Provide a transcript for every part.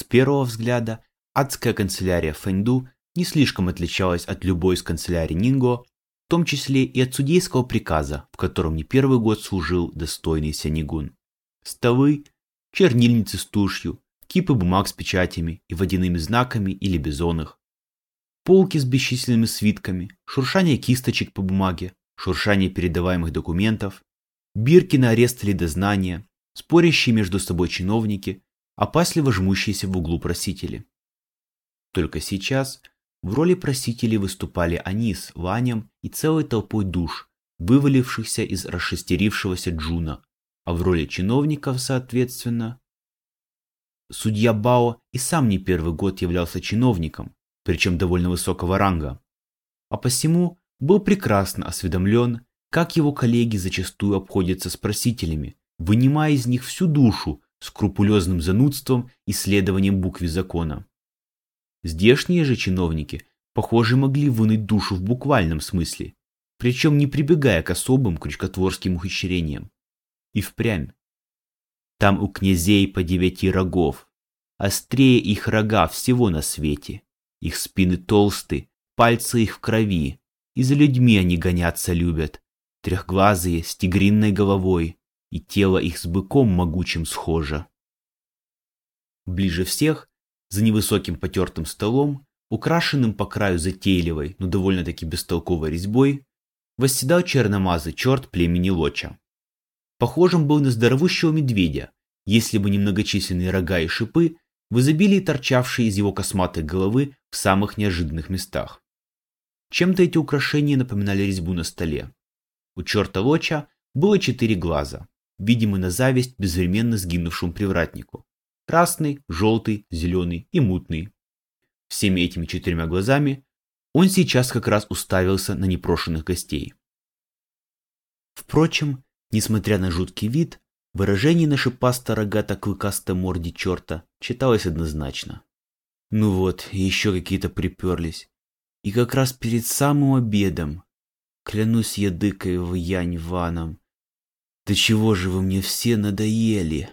С первого взгляда адская канцелярия Фэнду не слишком отличалась от любой из канцелярий Нинго, в том числе и от судейского приказа, в котором не первый год служил достойный Сянигун. Столы, чернильницы с тушью, кипы бумаг с печатями и водяными знаками или бизонах, полки с бесчисленными свитками, шуршание кисточек по бумаге, шуршание передаваемых документов, бирки на арест или дознание, спорящие между собой чиновники, опасливо жмущиеся в углу просители. Только сейчас в роли просителей выступали они с Ванем и целой толпой душ, вывалившихся из расшестерившегося Джуна, а в роли чиновников, соответственно, Судья Бао и сам не первый год являлся чиновником, причем довольно высокого ранга, а посему был прекрасно осведомлен, как его коллеги зачастую обходятся с просителями, вынимая из них всю душу скрупулезным занудством и следованием букве закона. Здешние же чиновники, похоже, могли вынуть душу в буквальном смысле, причем не прибегая к особым крючкотворским ухищрениям. И впрямь. Там у князей по девяти рогов. Острее их рога всего на свете. Их спины толсты, пальцы их в крови. И за людьми они гоняться любят. Трехглазые, с тигринной головой. И тело их с быком могучим схоже. Ближе всех, за невысоким потертым столом, украшенным по краю затейливой, но довольно-таки бестолковой резьбой, восседал черномазый черт племени Лоча. Похожим был на здоровущего медведя, если бы не многочисленные рога и шипы, в изобилии торчавшие из его косматой головы в самых неожиданных местах. Чем-то эти украшения напоминали резьбу на столе. У черта Лоча было четыре глаза, видимые на зависть безвременно сгинувшему привратнику. Красный, желтый, зеленый и мутный. Всеми этими четырьмя глазами он сейчас как раз уставился на непрошенных гостей. Впрочем, Несмотря на жуткий вид, выражение на шипасто-рогато-клыкастой морде черта читалось однозначно. Ну вот, еще какие-то приперлись. И как раз перед самым обедом. Клянусь я дыкой в янь ваном. Да чего же вы мне все надоели?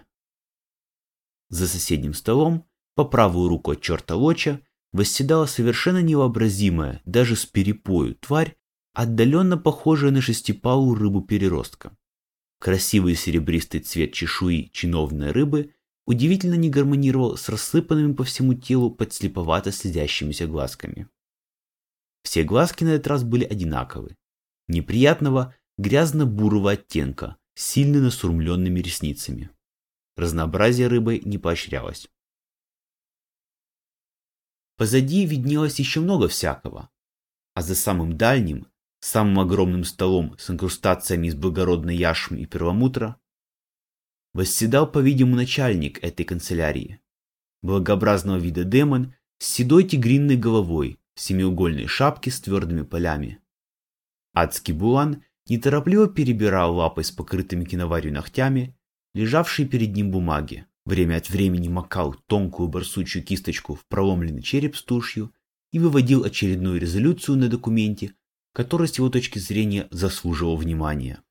За соседним столом, по правую руку от черта Лоча, восседала совершенно невообразимая, даже с перепою, тварь, отдаленно похожая на шестипалую рыбу-переростка. Красивый серебристый цвет чешуи чиновной рыбы удивительно не гармонировал с рассыпанными по всему телу подслеповато следящимися глазками. Все глазки на этот раз были одинаковы. Неприятного грязно-бурого оттенка, сильно насурмленными ресницами. Разнообразие рыбы не поощрялось. Позади виднелось еще много всякого, а за самым дальним самым огромным столом с инкрустациями из благородной яшмы и перламутра, восседал, по-видимому, начальник этой канцелярии. Благообразного вида демон с седой тигринной головой, в семиугольной шапке с твердыми полями. Адский булан неторопливо перебирал лапой с покрытыми киноварью ногтями, лежавшие перед ним бумаги, время от времени макал тонкую барсучью кисточку в проломленный череп с тушью и выводил очередную резолюцию на документе, который с его точки зрения заслуживал внимания.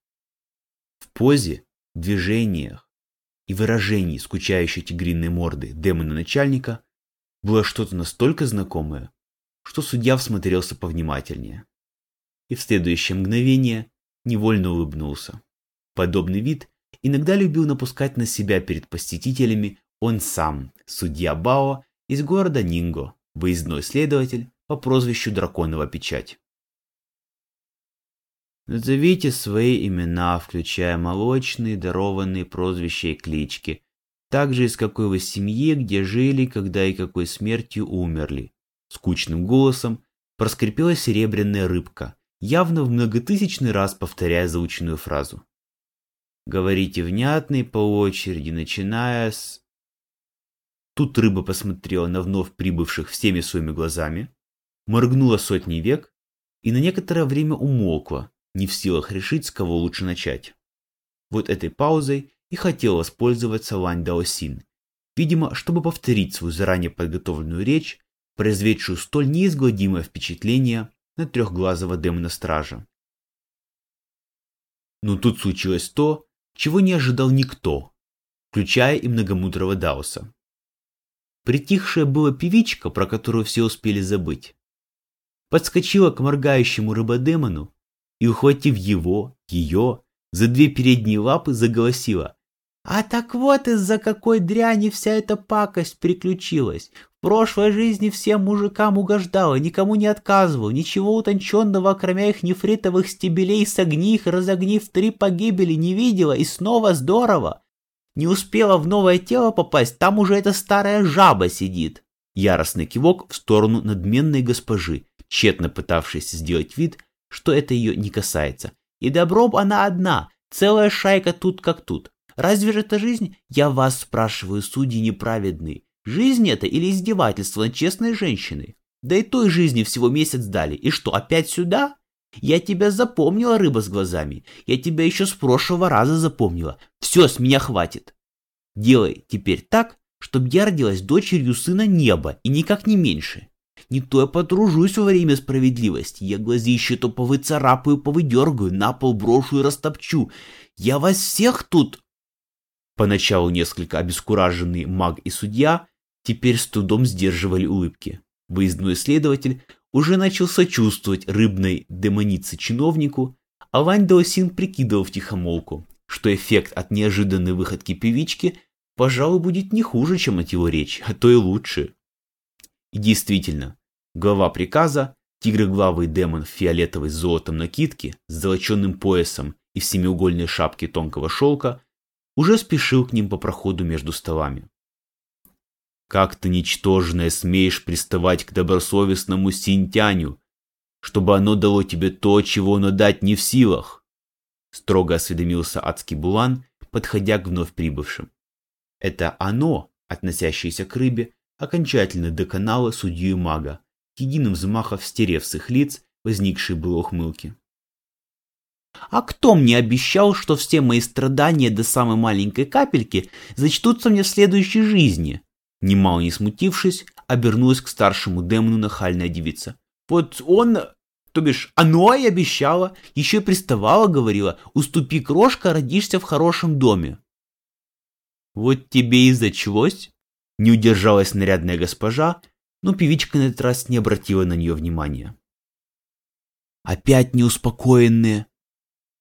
В позе, движениях и выражении скучающей тигриной морды демона-начальника было что-то настолько знакомое, что судья всмотрелся повнимательнее. И в следующее мгновение невольно улыбнулся. Подобный вид иногда любил напускать на себя перед посетителями он сам, судья Бао из города Нинго, выездной следователь по прозвищу Драконова Печать. Назовите свои имена, включая молочные, дарованные прозвища и клички. Также из какой вы семьи, где жили, когда и какой смертью умерли. Скучным голосом проскрипела серебряная рыбка, явно в многотысячный раз повторяя заученную фразу. Говорите внятно и по очереди, начиная с... Тут рыба посмотрела на вновь прибывших всеми своими глазами, моргнула сотни век и на некоторое время умолкла, не в силах решить, с кого лучше начать. Вот этой паузой и хотел воспользоваться Вань Даосин, видимо, чтобы повторить свою заранее подготовленную речь, произведшую столь неизгладимое впечатление на трехглазого демона-стража. Но тут случилось то, чего не ожидал никто, включая и многомудрого Даоса. притихшая была певичка, про которую все успели забыть, подскочила к моргающему рыбодемону и, ухватив его, ее, за две передние лапы, заголосила. «А так вот из-за какой дряни вся эта пакость приключилась. Прошлой жизни всем мужикам угождала, никому не отказывал, ничего утонченного, кроме их нефритовых стебелей, согни разогнив три погибели, не видела, и снова здорово. Не успела в новое тело попасть, там уже эта старая жаба сидит». Яростный кивок в сторону надменной госпожи, тщетно пытавшейся сделать вид, что это ее не касается. И добром она одна, целая шайка тут как тут. Разве же это жизнь? Я вас спрашиваю, судьи неправедные. Жизнь это или издевательство над честной женщиной? Да и той жизни всего месяц дали. И что, опять сюда? Я тебя запомнила, рыба с глазами. Я тебя еще с прошлого раза запомнила. Все, с меня хватит. Делай теперь так, чтобы я родилась дочерью сына неба и никак не меньше. Не то я потружусь во время справедливости. Я глазище то повыцарапаю, повыдергаю, на пол брошу и растопчу. Я вас всех тут... Поначалу несколько обескураженный маг и судья теперь с трудом сдерживали улыбки. Выездной следователь уже начал сочувствовать рыбной демонице-чиновнику, а Вань Даосин прикидывал в тихомолку, что эффект от неожиданной выходки певички, пожалуй, будет не хуже, чем от его речи, а то и лучше. И действительно, глава приказа, тигроглавый демон в фиолетовой золотом накидке, с золоченным поясом и в семиугольной шапке тонкого шелка, уже спешил к ним по проходу между столами. «Как ты, ничтожное, смеешь приставать к добросовестному синтяню, чтобы оно дало тебе то, чего оно дать не в силах?» Строго осведомился адский булан, подходя к вновь прибывшим. Это оно, относящееся к рыбе, окончательно доконало судью и мага, единым взмахом стерев с их лиц возникшие было ухмылки. А кто мне обещал, что все мои страдания до самой маленькой капельки зачтутся мне в следующей жизни? Немало не смутившись, обернулась к старшему демону нахальная девица. Вот он, то бишь оно и обещало, еще и приставала, говорила, уступи крошка, родишься в хорошем доме. Вот тебе и зачлось, не удержалась нарядная госпожа, но певичка на этот раз не обратила на нее внимания. «Опять неуспокоенные!»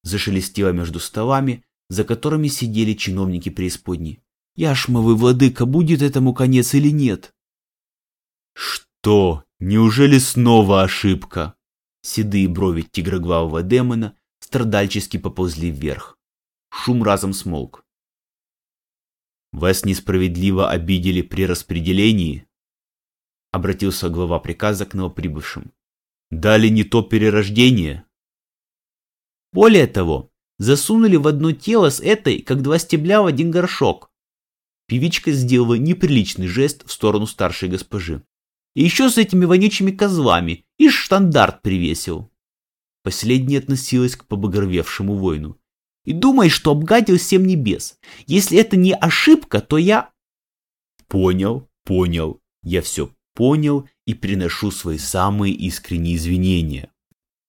Зашелестело между столами, за которыми сидели чиновники преисподней. «Яшмовый владыка, будет этому конец или нет?» «Что? Неужели снова ошибка?» Седые брови тигроглавого демона страдальчески поползли вверх. Шум разом смолк. Вас несправедливо обидели при распределении? Обратился глава приказа к новоприбывшим. Дали не то перерождение? Более того, засунули в одно тело с этой, как два стебля в один горшок. Певичка сделала неприличный жест в сторону старшей госпожи. И еще с этими вонючими козлами, и штандарт привесил. Последняя относилась к побагровевшему воину и думай, что обгадил всем небес. Если это не ошибка, то я... Понял, понял. Я все понял и приношу свои самые искренние извинения.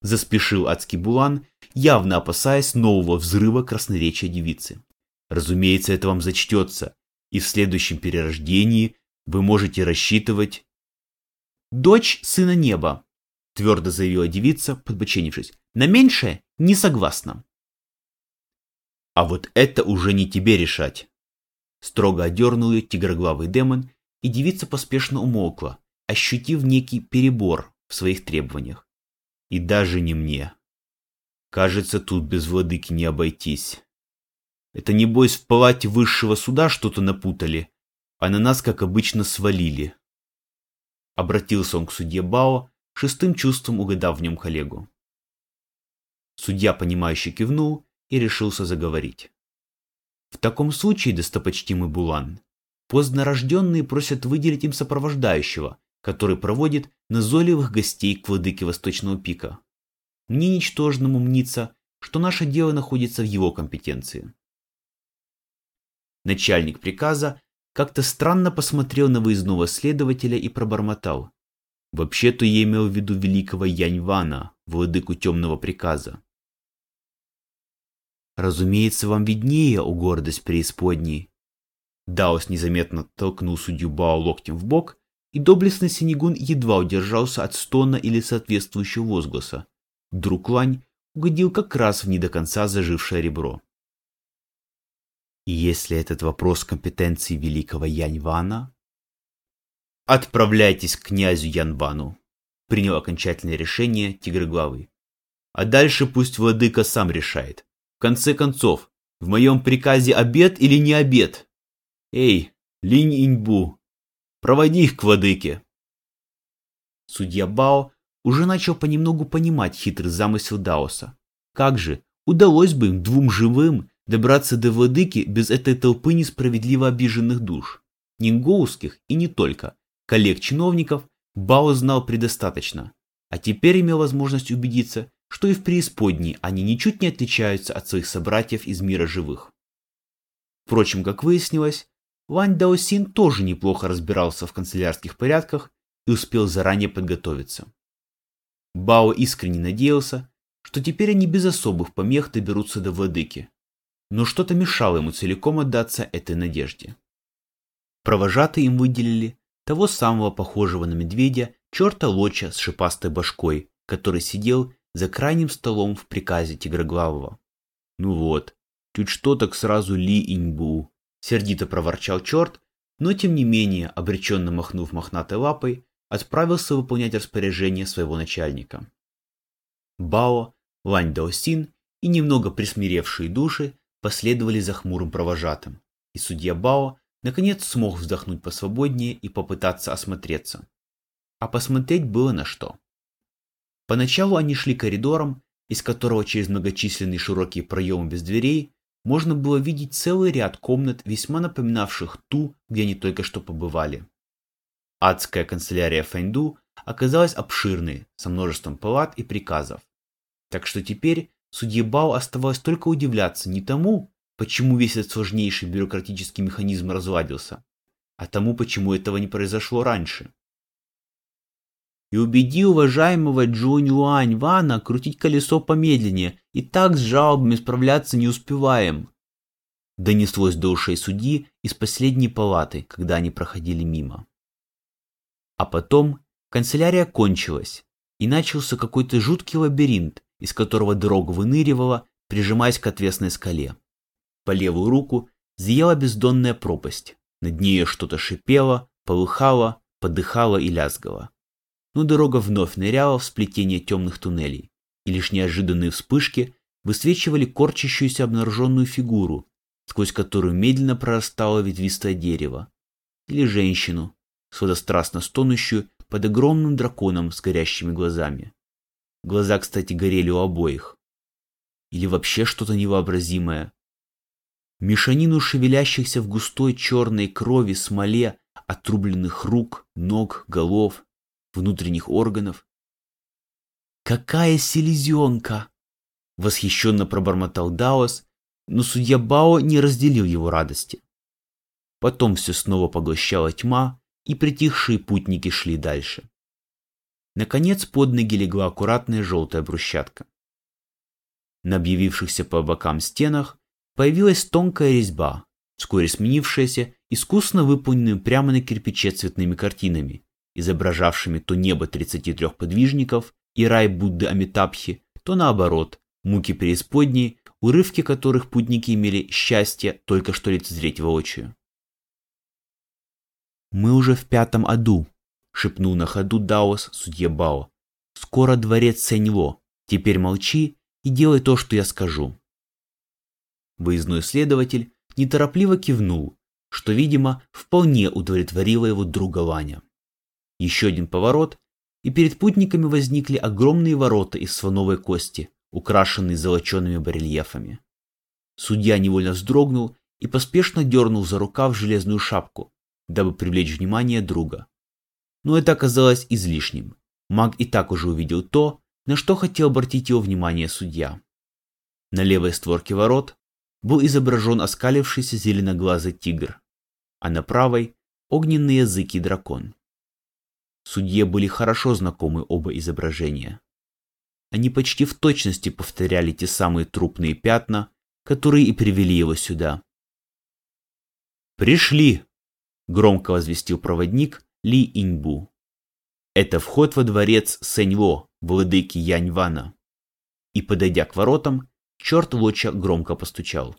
Заспешил адский булан, явно опасаясь нового взрыва красноречия девицы. Разумеется, это вам зачтется, и в следующем перерождении вы можете рассчитывать... «Дочь сына неба», — твердо заявила девица, подбоченившись. «На меньшее не согласна». А вот это уже не тебе решать. Строго одернул ее тигроглавый демон, и девица поспешно умолкла, ощутив некий перебор в своих требованиях. И даже не мне. Кажется, тут без владыки не обойтись. Это небось в палате высшего суда что-то напутали, а на нас, как обычно, свалили. Обратился он к судье Бао, шестым чувством угадав в нем коллегу. Судья, понимающе кивнул и решился заговорить. В таком случае, достопочтимый Булан, поздно рожденные просят выделить им сопровождающего, который проводит назойливых гостей к владыке Восточного пика. Мне ничтожному мнится, что наше дело находится в его компетенции. Начальник приказа как-то странно посмотрел на выездного следователя и пробормотал. Вообще-то я имел в виду великого Яньвана, владыку темного приказа. Разумеется, вам виднее, о гордость преисподней. Даос незаметно толкнул судью Бао локтем в бок, и доблестный Синегун едва удержался от стона или соответствующего возгласа. Друг Лань угодил как раз в не до конца зажившее ребро. И если этот вопрос компетенции великого Яньвана, «Отправляйтесь к князю Янвану», — принял окончательное решение Тигроглавый. «А дальше пусть владыка сам решает. В конце концов, в моем приказе обед или не обед? Эй, Линь Иньбу, проводи их к владыке». Судья Бао уже начал понемногу понимать хитрый замысел Даоса. Как же, удалось бы им двум живым добраться до владыки без этой толпы несправедливо обиженных душ? Нингоуских и не только, коллег-чиновников Бао знал предостаточно, а теперь имел возможность убедиться, что и в преисподней они ничуть не отличаются от своих собратьев из мира живых. Впрочем, как выяснилось, Вань Даосин тоже неплохо разбирался в канцелярских порядках и успел заранее подготовиться. Бао искренне надеялся, что теперь они без особых помех доберутся до владыки, но что-то мешало ему целиком отдаться этой надежде. Провожатые им выделили того самого похожего на медведя черта Лоча с шипастой башкой, который сидел за крайним столом в приказе Тигроглавого. Ну вот, чуть что так сразу Ли Иньбу. Сердито проворчал черт, но тем не менее, обреченно махнув мохнатой лапой, отправился выполнять распоряжение своего начальника. Бао, Лань Даосин и немного присмиревшие души последовали за хмурым провожатым, и судья Бао наконец смог вздохнуть посвободнее и попытаться осмотреться. А посмотреть было на что. Поначалу они шли коридором, из которого через многочисленные широкие проемы без дверей можно было видеть целый ряд комнат, весьма напоминавших ту, где они только что побывали. Адская канцелярия Фэнду оказалась обширной, со множеством палат и приказов. Так что теперь судье Бао оставалось только удивляться не тому, почему весь этот сложнейший бюрократический механизм разладился, а тому, почему этого не произошло раньше. И убеди уважаемого Джунь Луань Вана крутить колесо помедленнее, и так с жалобами справляться не успеваем. Донеслось до ушей судьи из последней палаты, когда они проходили мимо. А потом канцелярия кончилась, и начался какой-то жуткий лабиринт, из которого дорога выныривала, прижимаясь к отвесной скале. По левую руку зияла бездонная пропасть. Над ней что-то шипело, полыхало, подыхало и лязгало. Но дорога вновь ныряла в сплетение темных туннелей, и лишь неожиданные вспышки высвечивали корчащуюся обнаруженную фигуру, сквозь которую медленно прорастало ветвистое дерево, или женщину, сладострастно стонущую под огромным драконом с горящими глазами. Глаза, кстати, горели у обоих. Или вообще что-то невообразимое, мешанину шевелящихся в густой черной крови смоле отрубленных рук, ног, голов, внутренних органов. «Какая селезенка!» — восхищенно пробормотал Даос, но судья Бао не разделил его радости. Потом все снова поглощала тьма, и притихшие путники шли дальше. Наконец под ноги легла аккуратная желтая брусчатка. На объявившихся по бокам стенах появилась тонкая резьба, вскоре сменившаяся искусно выполненными прямо на кирпиче цветными картинами, изображавшими то небо 33 подвижников и рай Будды Амитабхи, то наоборот, муки преисподней, урывки которых путники имели счастье только что лицезреть воочию. «Мы уже в пятом аду», — шепнул на ходу Даос судье Бао. «Скоро дворец Сеньво. Теперь молчи и делай то, что я скажу». Выездной следователь неторопливо кивнул, что, видимо, вполне удовлетворило его друга Ваня. Еще один поворот, и перед путниками возникли огромные ворота из слоновой кости, украшенные золочеными барельефами. Судья невольно вздрогнул и поспешно дернул за рукав железную шапку, дабы привлечь внимание друга. Но это оказалось излишним. Маг и так уже увидел то, на что хотел обратить его внимание судья. На левой створке ворот был изображен оскалившийся зеленоглазый тигр, а на правой – огненный язык и дракон. Судье были хорошо знакомы оба изображения. Они почти в точности повторяли те самые трупные пятна, которые и привели его сюда. «Пришли!» — громко возвестил проводник Ли Иньбу. «Это вход во дворец Сэньво, владыки Яньвана». И, подойдя к воротам, черт Лоча громко постучал.